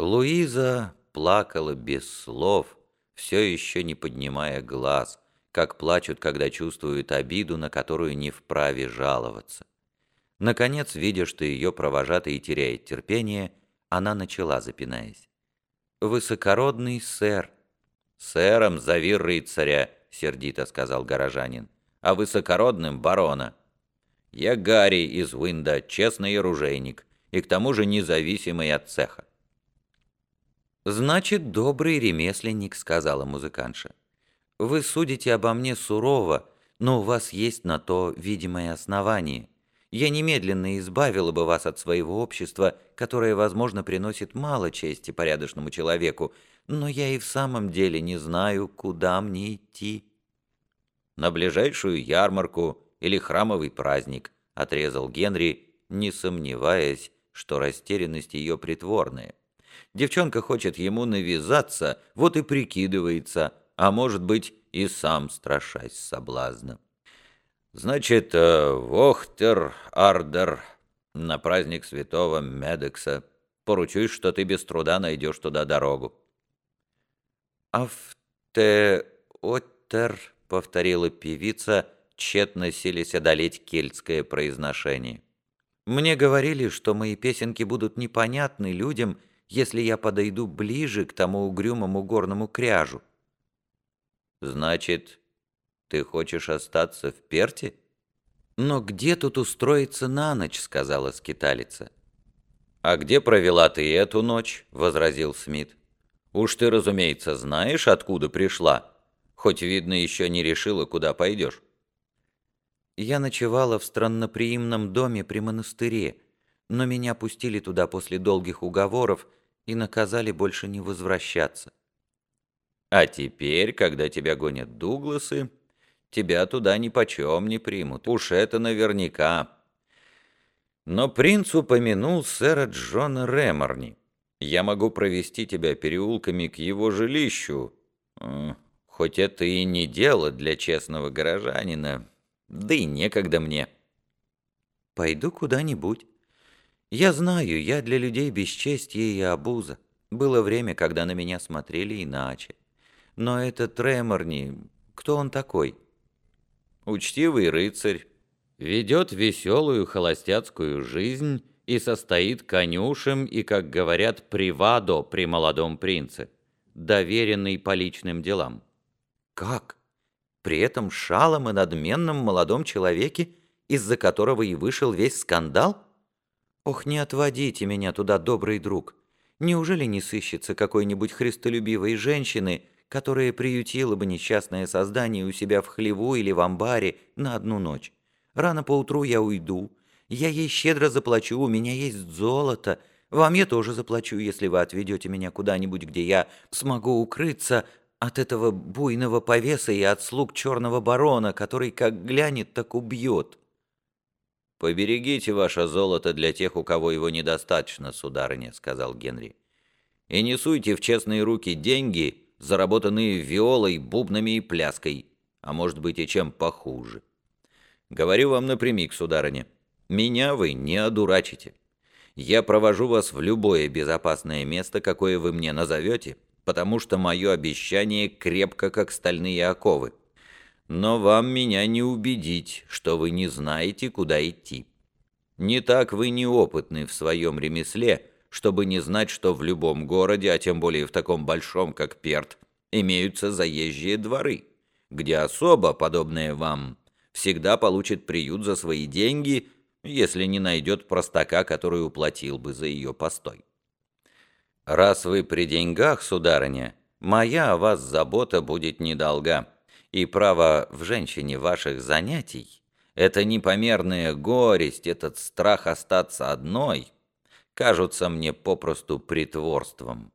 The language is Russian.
Луиза плакала без слов, все еще не поднимая глаз, как плачут, когда чувствуют обиду, на которую не вправе жаловаться. Наконец, видя, что ее провожатый теряет терпение, она начала, запинаясь. «Высокородный сэр». «Сэром зови рыцаря», — сердито сказал горожанин, «а высокородным — барона». «Я Гарри из Уинда, честный оружейник, и к тому же независимый от цеха». «Значит, добрый ремесленник», — сказала музыкантша. «Вы судите обо мне сурово, но у вас есть на то видимое основание. Я немедленно избавила бы вас от своего общества, которое, возможно, приносит мало чести порядочному человеку, но я и в самом деле не знаю, куда мне идти». «На ближайшую ярмарку или храмовый праздник», — отрезал Генри, не сомневаясь, что растерянность ее притворная. Девчонка хочет ему навязаться, вот и прикидывается, а может быть и сам страшась соблазна. Значит, э, Вохтер Ардер на праздник святого Медекса. Поручусь, что ты без труда найдешь туда дорогу. «Автеотер», — повторила певица, тщетно силясь одолеть кельтское произношение. «Мне говорили, что мои песенки будут непонятны людям, если я подойду ближе к тому угрюмому горному кряжу. Значит, ты хочешь остаться в Перте? Но где тут устроиться на ночь, сказала скиталица. А где провела ты эту ночь? возразил Смит. Уж ты, разумеется, знаешь, откуда пришла, хоть, видно, еще не решила, куда пойдешь. Я ночевала в странноприимном доме при монастыре, но меня пустили туда после долгих уговоров, и наказали больше не возвращаться. А теперь, когда тебя гонят Дугласы, тебя туда ни почем не примут. Уж это наверняка. Но принц упомянул сэра Джона Реморни. Я могу провести тебя переулками к его жилищу, хоть это и не дело для честного горожанина, да и некогда мне. Пойду куда-нибудь. Я знаю, я для людей бесчестье и обуза. Было время, когда на меня смотрели иначе. Но этот Треморни, кто он такой? Учтивый рыцарь, ведет веселую холостяцкую жизнь и состоит конюшем и, как говорят, привадо при молодом принце, доверенный по личным делам. Как? При этом шалом и надменном молодом человеке, из-за которого и вышел весь скандал? Ох, не отводите меня туда, добрый друг. Неужели не сыщется какой-нибудь христолюбивой женщины, которая приютила бы несчастное создание у себя в хлеву или в амбаре на одну ночь? Рано поутру я уйду. Я ей щедро заплачу, у меня есть золото. Вам я тоже заплачу, если вы отведете меня куда-нибудь, где я смогу укрыться от этого буйного повеса и от слуг черного барона, который как глянет, так убьет. «Поберегите ваше золото для тех, у кого его недостаточно, сударыня», — сказал Генри. «И не суйте в честные руки деньги, заработанные виолой, бубнами и пляской, а может быть и чем похуже. Говорю вам напрямик, сударыня, меня вы не одурачите. Я провожу вас в любое безопасное место, какое вы мне назовете, потому что мое обещание крепко, как стальные оковы но вам меня не убедить, что вы не знаете, куда идти. Не так вы неопытны в своем ремесле, чтобы не знать, что в любом городе, а тем более в таком большом, как Перт, имеются заезжие дворы, где особо, подобная вам, всегда получит приют за свои деньги, если не найдет простака, который уплатил бы за ее постой. Раз вы при деньгах, сударыня, моя о вас забота будет недолга и право в женщине ваших занятий, эта непомерная горесть, этот страх остаться одной, кажутся мне попросту притворством.